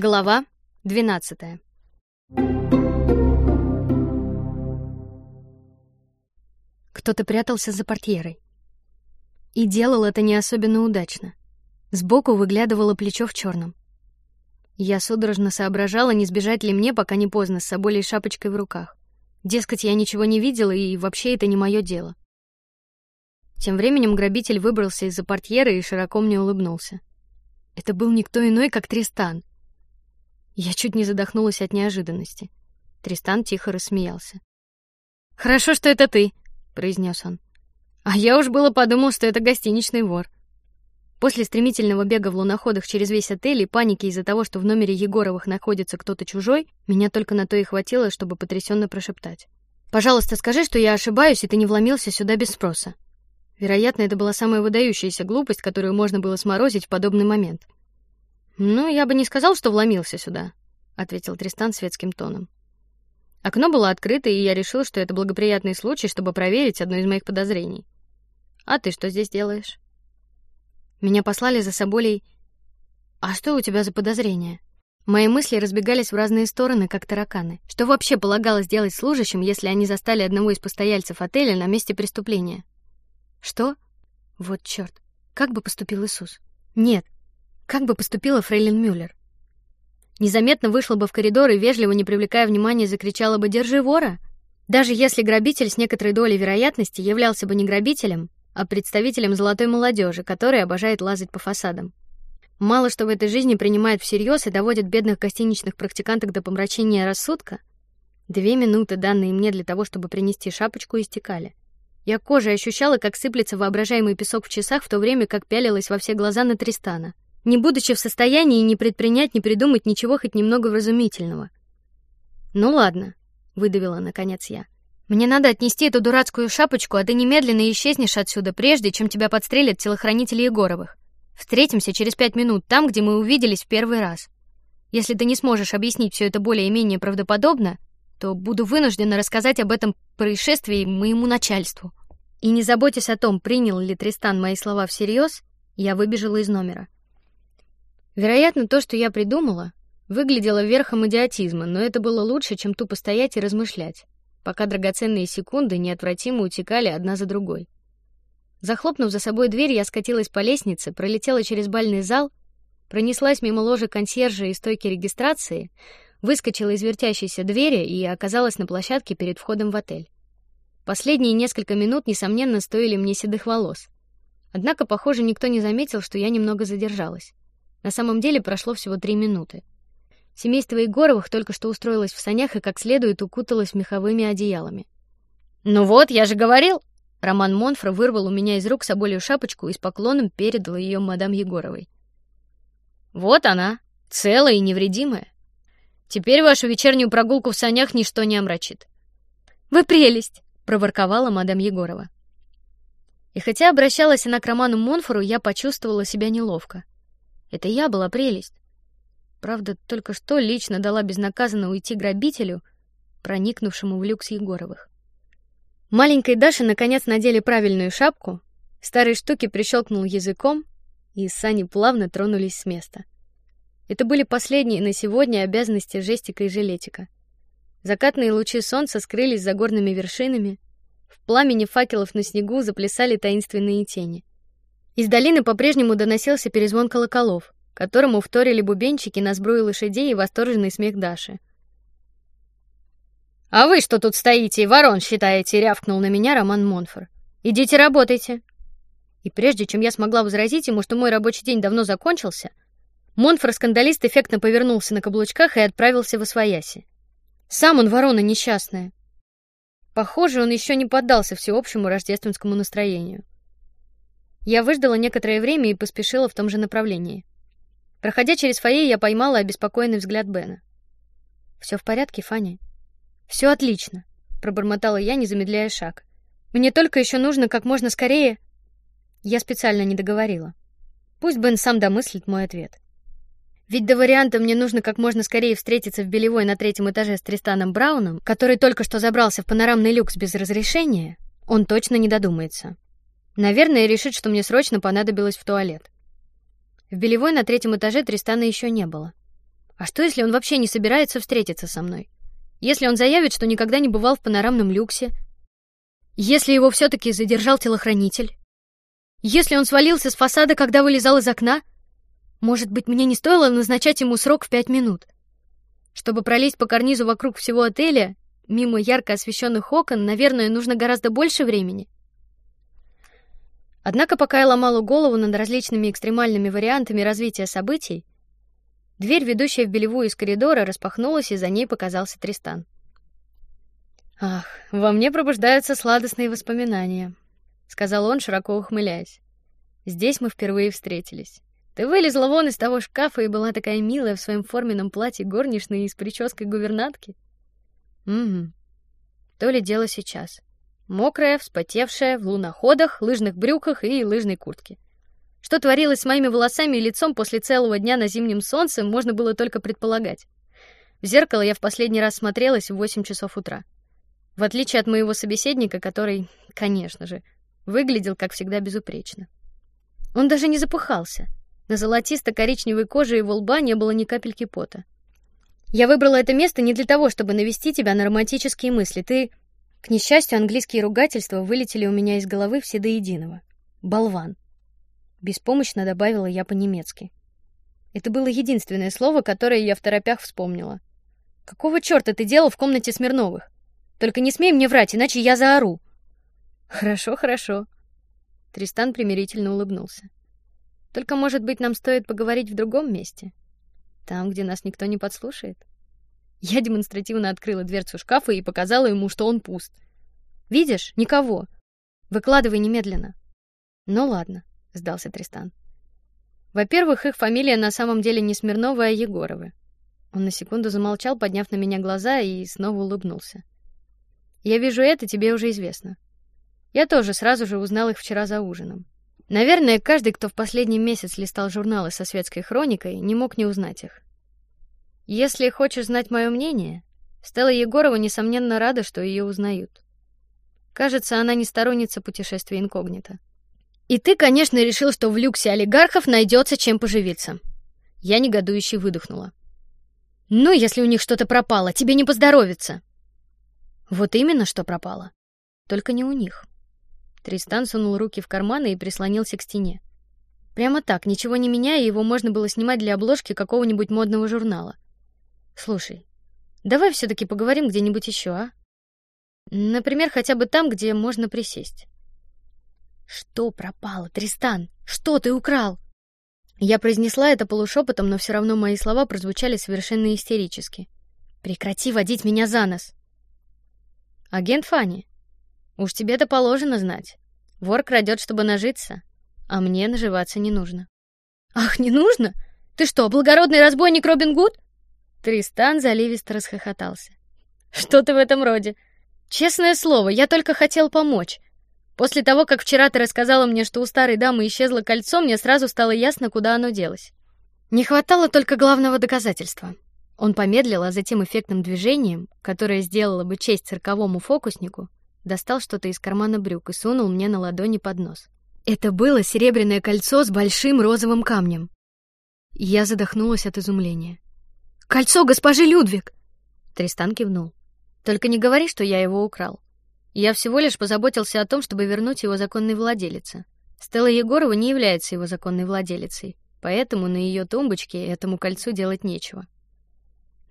Глава двенадцатая. Кто-то прятался за портьерой и делал это не особенно удачно. Сбоку выглядывало плечо в черном. Я судорожно соображала, не сбежать ли мне, пока не поздно, с собой и шапочкой в руках. Дескать, я ничего не видела и вообще это не мое дело. Тем временем грабитель выбрался из-за портьеры и широко мне улыбнулся. Это был никто иной, как Тристан. Я чуть не задохнулась от неожиданности. Тристан тихо рассмеялся. Хорошо, что это ты, произнес он. А я уж было подумал, что это гостиничный вор. После стремительного бега в луноходах через весь отель и паники из-за того, что в номере Егоровых находится кто-то чужой, меня только на то и хватило, чтобы потрясенно прошептать: "Пожалуйста, скажи, что я ошибаюсь, и ты не вломился сюда без спроса". Вероятно, это была самая выдающаяся глупость, которую можно было сморозить в подобный момент. Ну, я бы не сказал, что вломился сюда, ответил Тристан светским тоном. Окно было открыто, и я решил, что это благоприятный случай, чтобы проверить одно из моих подозрений. А ты что здесь делаешь? Меня послали за собой. А что у тебя за подозрения? Мои мысли разбегались в разные стороны, как тараканы. Что вообще полагалось делать служащим, если они застали одного из постояльцев отеля на месте преступления? Что? Вот черт! Как бы поступил Иисус? Нет, как бы поступила Фрейлин Мюллер? Незаметно вышла бы в коридор и вежливо, не привлекая внимания, закричала бы: "Держи вора!" Даже если грабитель с некоторой долей вероятности являлся бы не грабителем, а представителем золотой молодежи, которая обожает лазать по фасадам. Мало что в этой жизни принимает всерьез и доводит бедных гостиничных практиканток до помрачения рассудка. Две минуты, данные мне для того, чтобы принести шапочку, истекали. Я кожей ощущала, как сыплется воображаемый песок в часах, в то время как пялилась во все глаза на Тристана, не будучи в состоянии ни предпринять, ни придумать ничего хоть немного вразумительного. Ну ладно, выдавила наконец я. Мне надо отнести эту дурацкую шапочку, а ты немедленно исчезнешь отсюда, прежде чем тебя подстрелят телохранители Егоровых. Встретимся через пять минут там, где мы увиделись в первый раз. Если ты не сможешь объяснить все это более-менее правдоподобно, то буду вынуждена рассказать об этом происшествии моему начальству. И не заботясь о том, принял ли Тристан мои слова всерьез, я выбежала из номера. Вероятно, то, что я придумала, выглядело верхом идиотизма, но это было лучше, чем тупо стоять и размышлять пока драгоценные секунды неотвратимо утекали одна за другой. Захлопнув за собой дверь, я скатилась по лестнице, пролетела через бальный зал, пронеслась мимо ложи консьержа и стойки регистрации, выскочила из вертящейся двери и оказалась на площадке перед входом в отель. Последние несколько минут несомненно стоили мне седых волос. Однако, похоже, никто не заметил, что я немного задержалась. На самом деле прошло всего три минуты. Семейство Егоровых только что устроилось в санях и как следует укуталось меховыми одеялами. Ну вот, я же говорил. Роман Монфра вырвал у меня из рук соболью шапочку и с поклоном передал ее мадам Егоровой. Вот она, целая и невредимая. Теперь вашу вечернюю прогулку в санях ничто не омрачит. Вы прелесть, проворковала мадам Егорова. И хотя обращалась она к Роману Монфору, я почувствовала себя неловко. Это я была прелесть. Правда, только что лично дала безнаказанно уйти грабителю, проникнувшему в люкс Егоровых. Маленькой Даше наконец надели правильную шапку, старый штуки прищелкнул языком, и сани плавно тронулись с места. Это были последние на сегодня обязанности Жестика и Жилетика. Закатные лучи солнца скрылись за горными вершинами, в пламени факелов на снегу заплясали таинственные тени. Из долины по-прежнему доносился перезвон колоколов которому вторили бубенчики на сбруе лошадей и восторженный смех Даши. А вы что тут стоите и ворон считаете? рявкнул на меня Роман Монфор. Идите работайте. И прежде чем я смогла возразить ему, что мой рабочий день давно закончился, Монфор скандалист эффектно повернулся на каблучках и отправился в освояси. Сам он ворона несчастная. Похоже, он еще не поддался всеобщему рождественскому настроению. Я выждала некоторое время и поспешила в том же направлении. Проходя через фойе, я поймала обеспокоенный взгляд Бена. Все в порядке, Фанни? Все отлично, пробормотала я, не замедляя шаг. Мне только еще нужно как можно скорее. Я специально не договорила. Пусть Бен сам домыслит мой ответ. Ведь до варианта мне нужно как можно скорее встретиться в Белевой на третьем этаже с Тристаном Брауном, который только что забрался в панорамный люкс без разрешения, он точно не додумается. Наверное, решит, что мне срочно понадобилось в туалет. В Белевой на третьем этаже Тристана еще не было. А что, если он вообще не собирается встретиться со мной? Если он заявит, что никогда не бывал в панорамном люксе? Если его все-таки задержал телохранитель? Если он свалился с фасада, когда вылезал из окна? Может быть, мне не стоило назначать ему срок в пять минут? Чтобы пролезть по карнизу вокруг всего отеля, мимо ярко освещенных окон, наверное, нужно гораздо больше времени. Однако, пока я ломала голову над различными экстремальными вариантами развития событий, дверь, ведущая в белевую из коридора, распахнулась, и за ней показался Тристан. Ах, во мне пробуждаются сладостные воспоминания, сказал он, широко ухмыляясь. Здесь мы впервые встретились. Ты вылезла вон из того шкафа и была такая милая в своем форменном платье горничной и с прической гувернантки. Угу. То ли дело сейчас. Мокрая, вспотевшая, в луноходах, лыжных брюках и лыжной куртке. Что творилось с моими волосами и лицом после целого дня на зимнем солнце, можно было только предполагать. В зеркало я в последний раз смотрелась в восемь часов утра. В отличие от моего собеседника, который, конечно же, выглядел как всегда безупречно. Он даже не запыхался. На золотисто-коричневой коже его лба не было ни капельки пота. Я выбрала это место не для того, чтобы навести тебя на романтические мысли. Ты, к несчастью, английские ругательства вылетели у меня из головы все до единого. Болван. Беспомощно добавила я по-немецки. Это было единственное слово, которое я в торопях вспомнила. Какого черта ты делал в комнате Смирновых? Только не смей мне врать, иначе я заору. Хорошо, хорошо. Тристан примирительно улыбнулся. Только, может быть, нам стоит поговорить в другом месте, там, где нас никто не подслушает. Я демонстративно открыла дверцу шкафа и показала ему, что он пуст. Видишь, никого. Выкладывай немедленно. Ну ладно, сдался Тристан. Во-первых, их фамилия на самом деле не Смирновы, а Егоровы. Он на секунду замолчал, подняв на меня глаза, и снова улыбнулся. Я вижу это, тебе уже известно. Я тоже сразу же узнал их вчера за ужином. Наверное, каждый, кто в последний месяц листал журналы со светской хроникой, не мог не узнать их. Если хочешь знать мое мнение, Стелла Егорова несомненно рада, что ее узнают. Кажется, она не сторонница путешествия инкогнито. И ты, конечно, решил, что в люксе олигархов найдется чем поживиться. Я негодующе выдохнула. Ну, если у них что-то пропало, тебе не поздоровится. Вот именно, что пропало. Только не у них. Тристан сунул руки в карманы и прислонился к стене. Прямо так, ничего не меняя, его можно было снимать для обложки какого-нибудь модного журнала. Слушай, давай все-таки поговорим где-нибудь еще, а? Например, хотя бы там, где можно присесть. Что пропало, Тристан? Что ты украл? Я произнесла это полушепотом, но все равно мои слова прозвучали совершенно истерически. Прекрати водить меня за нос. Агент Фанни, Уж тебе-то положено знать. Вор крадет, чтобы нажиться, а мне наживаться не нужно. Ах, не нужно? Ты что, благородный разбойник Робин Гуд? Тристан заливисто расхохотался. Что ты в этом роде? Честное слово, я только хотел помочь. После того, как вчера ты рассказала мне, что у старой дамы исчезло кольцо, мне сразу стало ясно, куда оно делось. Не хватало только главного доказательства. Он помедлил, а затем эффектным движением, которое сделало бы честь цирковому фокуснику, достал что-то из кармана брюк и сунул мне на ладони под нос. Это было серебряное кольцо с большим розовым камнем. Я задохнулась от изумления. Кольцо госпожи Людвиг. Тристан кивнул. Только не говори, что я его украл. Я всего лишь позаботился о том, чтобы вернуть его законной владелице. Стелла Егорова не является его законной владелицей, поэтому на ее тумбочке этому кольцу делать нечего.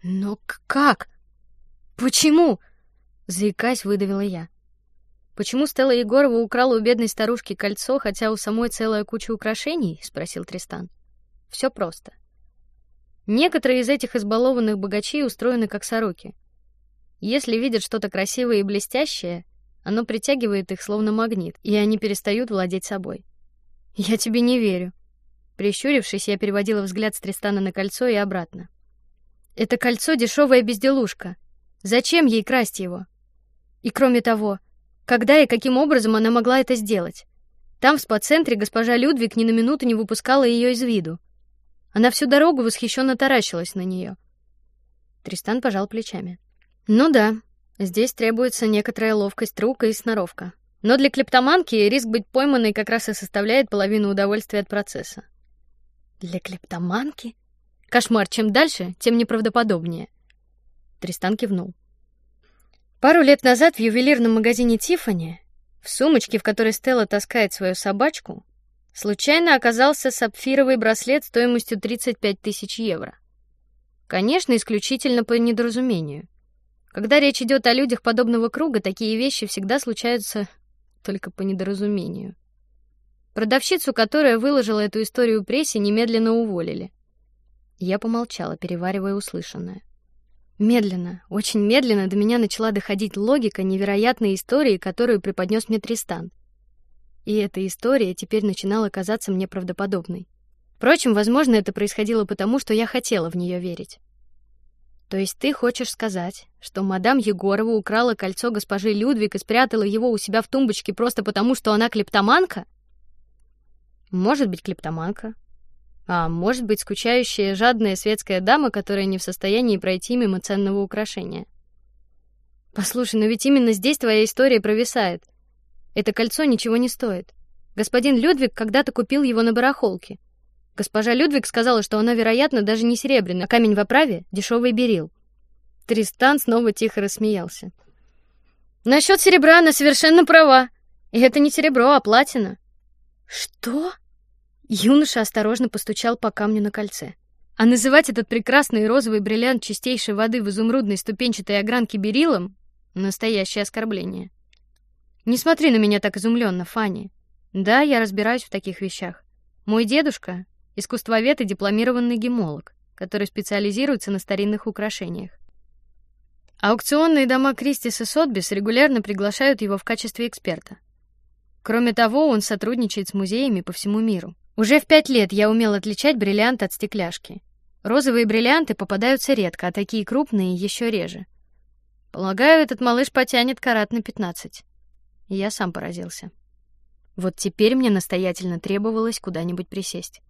Но как? Почему? Заикаясь, выдавила я. Почему Стелла Егорова украла у бедной старушки кольцо, хотя у самой целая куча украшений? – спросил Тристан. Все просто. Некоторые из этих избалованных богачей устроены как сороки. Если видят что-то красивое и блестящее, оно притягивает их словно магнит, и они перестают владеть собой. Я тебе не верю. Прищурившись, я переводила взгляд с Тристана на кольцо и обратно. Это кольцо дешевая безделушка. Зачем ей красть его? И кроме того, когда и каким образом она могла это сделать? Там в спа-центре госпожа Людвиг ни на минуту не выпускала ее из виду. Она всю дорогу восхищенно таращилась на нее. Тристан пожал плечами. Ну да, здесь требуется некоторая ловкость рук и сноровка. Но для клептоманки риск быть пойманной как раз и составляет половину удовольствия от процесса. Для клептоманки? Кошмар, чем дальше, тем неправдоподобнее. Тристан кивнул. Пару лет назад в ювелирном магазине Тиффани, в сумочке, в которой Стелла таскает свою собачку, случайно оказался сапфировый браслет стоимостью 35 тысяч евро. Конечно, исключительно по недоразумению. Когда речь идет о людях подобного круга, такие вещи всегда случаются только по недоразумению. Продавщицу, которая выложила эту историю прессе, немедленно уволили. Я помолчала, переваривая услышанное. Медленно, очень медленно до меня начала доходить логика невероятной истории, которую преподнес мне Тристан. И эта история теперь начинала казаться мне правдоподобной. Впрочем, возможно, это происходило потому, что я хотела в нее верить. То есть ты хочешь сказать, что мадам Егорова украла кольцо госпожи Людвиг и спрятала его у себя в тумбочке просто потому, что она клептоманка? Может быть, клептоманка, а может быть, скучающая, жадная светская дама, которая не в состоянии пройти мимо ценного украшения. Послушай, но ведь именно здесь твоя история провисает. Это кольцо ничего не стоит. Господин Людвиг когда-то купил его на барахолке. Госпожа Людвиг сказала, что оно, вероятно, даже не серебряный, а камень в оправе дешевый берил. Тристан снова тихо рассмеялся. Насчет серебра она совершенно права. И это не серебро, а платина. Что? Юноша осторожно постучал по камню на кольце. А называть этот прекрасный розовый бриллиант чистейшей воды в изумрудной ступенчатой огранке берилом — настоящее оскорбление. Не смотри на меня так изумленно, Фанни. Да, я разбираюсь в таких вещах. Мой дедушка — искусствовед и дипломированный гемолог, который специализируется на старинных украшениях. Аукционные дома Кристис и Сотбис регулярно приглашают его в качестве эксперта. Кроме того, он сотрудничает с музеями по всему миру. Уже в пять лет я умел отличать бриллиант от стекляшки. Розовые бриллианты попадаются редко, а такие крупные еще реже. Полагаю, этот малыш потянет карат на пятнадцать. Я сам поразился. Вот теперь мне настоятельно требовалось куда-нибудь присесть.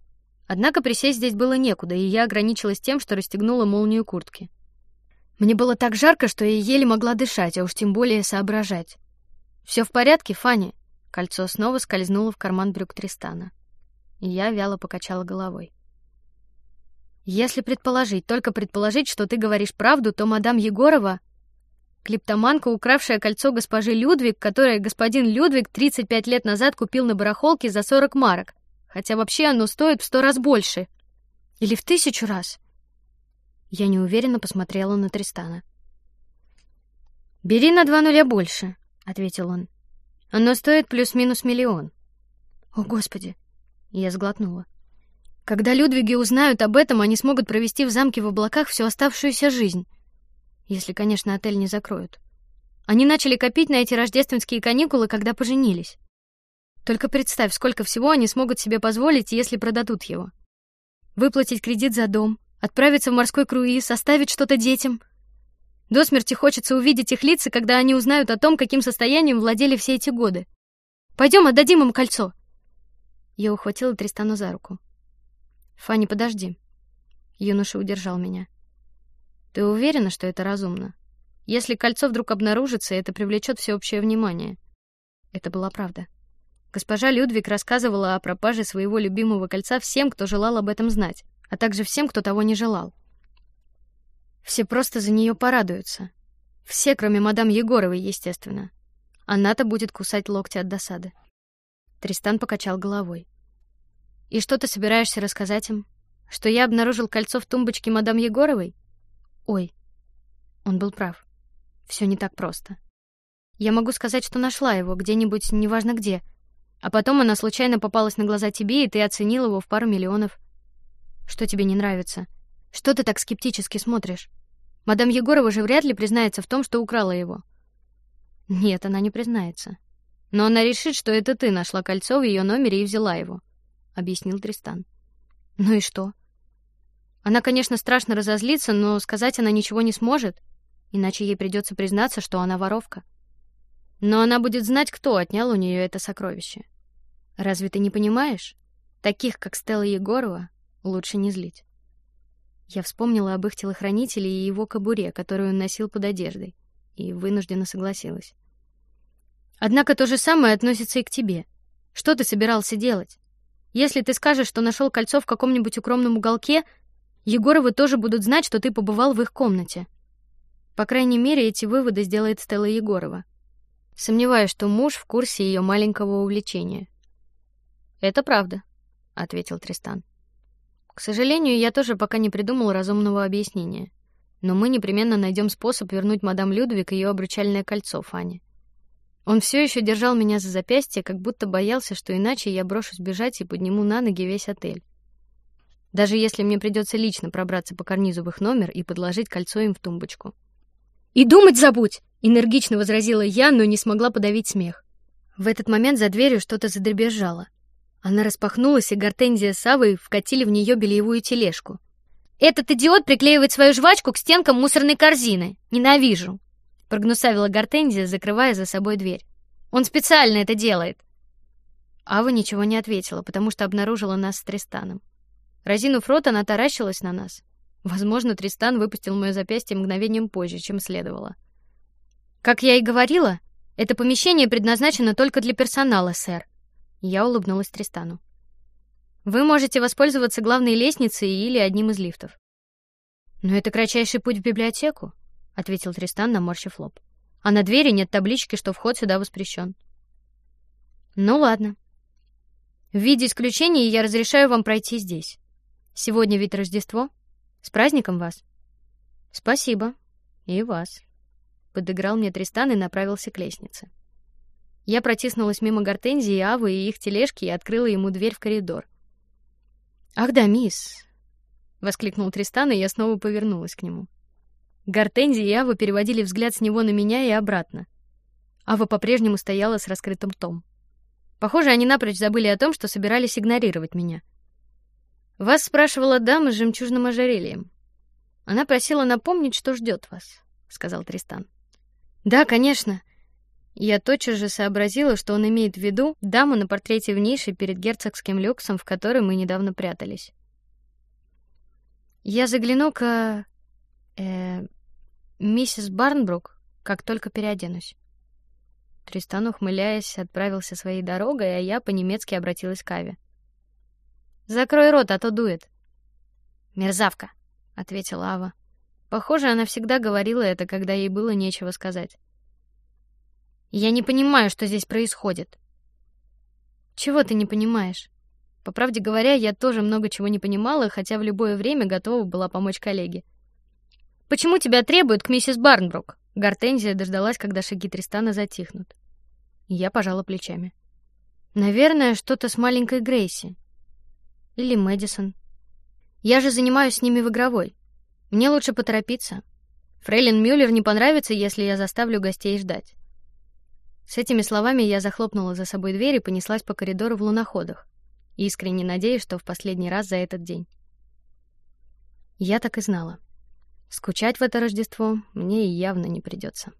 Однако присесть здесь было некуда, и я ограничилась тем, что расстегнула молнию куртки. Мне было так жарко, что я еле могла дышать, а уж тем более соображать. Все в порядке, Фанни? Кольцо снова скользнуло в карман брюк Тристана. Я вяло покачала головой. Если предположить, только предположить, что ты говоришь правду, то мадам Егорова клептоманка, укравшая кольцо госпожи Людвиг, которое господин Людвиг 35 лет назад купил на барахолке за 40 марок, хотя вообще оно стоит в сто раз больше. Или в тысячу раз. Я неуверенно посмотрела на Тристана. Бери на два нуля больше, ответил он. Оно стоит плюс-минус миллион. О, господи! Я сглотнула. Когда Людвиги узнают об этом, они смогут провести в замке в облаках всю оставшуюся жизнь, если, конечно, отель не закроют. Они начали копить на эти рождественские каникулы, когда поженились. Только представь, сколько всего они смогут себе позволить, если продадут его. Выплатить кредит за дом, отправиться в морской круиз, оставить что-то детям. До смерти хочется увидеть их лица, когда они узнают о том, каким состоянием владели все эти годы. Пойдем, отдадим им кольцо. Я ухватила Тристана за руку. Фанни, подожди. Юноша удержал меня. Ты уверена, что это разумно? Если кольцо вдруг обнаружится, это привлечет всеобщее внимание. Это была правда. Госпожа Людвиг рассказывала о пропаже своего любимого кольца всем, кто желал об этом знать, а также всем, кто того не желал. Все просто за нее порадуются. Все, кроме мадам Егоровой, естественно. Она-то будет кусать локти от досады. Тристан покачал головой. И что ты собираешься рассказать им? Что я обнаружил кольцо в тумбочке мадам Егоровой? Ой, он был прав. Все не так просто. Я могу сказать, что нашла его где-нибудь, неважно где, а потом она случайно попалась на глаза тебе, и ты оценил его в пару миллионов. Что тебе не нравится? Что ты так скептически смотришь? Мадам Егорова же вряд ли признается в том, что украла его. Нет, она не признается. Но она решит, что это ты нашла кольцо в ее номере и взяла его, объяснил Тристан. Ну и что? Она, конечно, страшно разозлится, но сказать она ничего не сможет, иначе ей придется признаться, что она воровка. Но она будет знать, кто отнял у нее это сокровище. Разве ты не понимаешь? Таких, как Стелла Егорова, лучше не злить. Я вспомнила об их телохранителе и его кобуре, которую он носил под одеждой, и вынужденно согласилась. Однако то же самое относится и к тебе. Что ты собирался делать? Если ты скажешь, что нашел кольцо в каком-нибудь укромном уголке, Егоровы тоже будут знать, что ты побывал в их комнате. По крайней мере, эти выводы сделает Стелла Егорова. Сомневаюсь, что муж в курсе ее маленького увлечения. Это правда, ответил Тристан. К сожалению, я тоже пока не придумал разумного объяснения, но мы непременно найдем способ вернуть мадам Людвиг ее обручальное кольцо Фане. Он все еще держал меня за запястье, как будто боялся, что иначе я брошусь бежать и подниму на ноги весь отель. Даже если мне придется лично пробраться по карнизу в их номер и подложить кольцо им в тумбочку. И думать забудь, энергично возразила я, но не смогла подавить смех. В этот момент за дверью что-то задребезжало. Она распахнулась, и Гортензия с Авой вкатили в нее бельевую тележку. Этот идиот приклеивает свою жвачку к стенкам мусорной корзины. Ненавижу прогнусавила Гортензия, закрывая за собой дверь. Он специально это делает. Ава ничего не ответила, потому что обнаружила нас с Тристаном. Разинув рот, она таращилась на нас. Возможно, Тристан выпустил мое запястье мгновением позже, чем следовало. Как я и говорила, это помещение предназначено только для персонала, сэр. Я улыбнулась Тристану. Вы можете воспользоваться главной лестницей или одним из лифтов. Но это кратчайший путь в библиотеку ответил Тристан, наморщив лоб. А на двери нет таблички, что вход сюда воспрещен. Ну ладно. В виде исключения я разрешаю вам пройти здесь. Сегодня ведь Рождество. С праздником вас. Спасибо. И вас. Подыграл мне Тристан и направился к лестнице. Я протиснулась мимо Гортензии, Авы и их тележки и открыла ему дверь в коридор. Ах да, мисс, воскликнул Тристан, и я снова повернулась к нему. Гортензия и Ава переводили взгляд с него на меня и обратно. Ава по-прежнему стояла с раскрытым ртом. Похоже, они напрочь забыли о том, что собирались игнорировать меня. Вас спрашивала дама с жемчужным ожерельем. Она просила напомнить, что ждет вас, сказал Тристан. Да, конечно. Я тотчас же сообразила, что он имеет в виду даму на портрете в нише перед герцогским люксом, в которой мы недавно прятались. Я загляну к э, Миссис Барнбрук, как только переоденусь. Тристан, ухмыляясь, отправился своей дорогой, а я по-немецки обратилась к Аве. Закрой рот, а то дует. Мерзавка, ответила Ава. Похоже, она всегда говорила это, когда ей было нечего сказать. Я не понимаю, что здесь происходит. Чего ты не понимаешь? По правде говоря, я тоже много чего не понимала, хотя в любое время готова была помочь коллеге. Почему тебя требуют к миссис Барнбрук? Гортензия дождалась, когда шаги Тристана затихнут. Я пожала плечами. Наверное, что-то с маленькой Грейси или Мэдисон. Я же занимаюсь с ними в игровой. Мне лучше поторопиться. Фрейлин Мюллер не понравится, если я заставлю гостей ждать. С этими словами я захлопнула за собой дверь и понеслась по коридору в луноходах, искренне надеясь, что в последний раз за этот день. Я так и знала. Скучать в это Рождество мне явно не придется.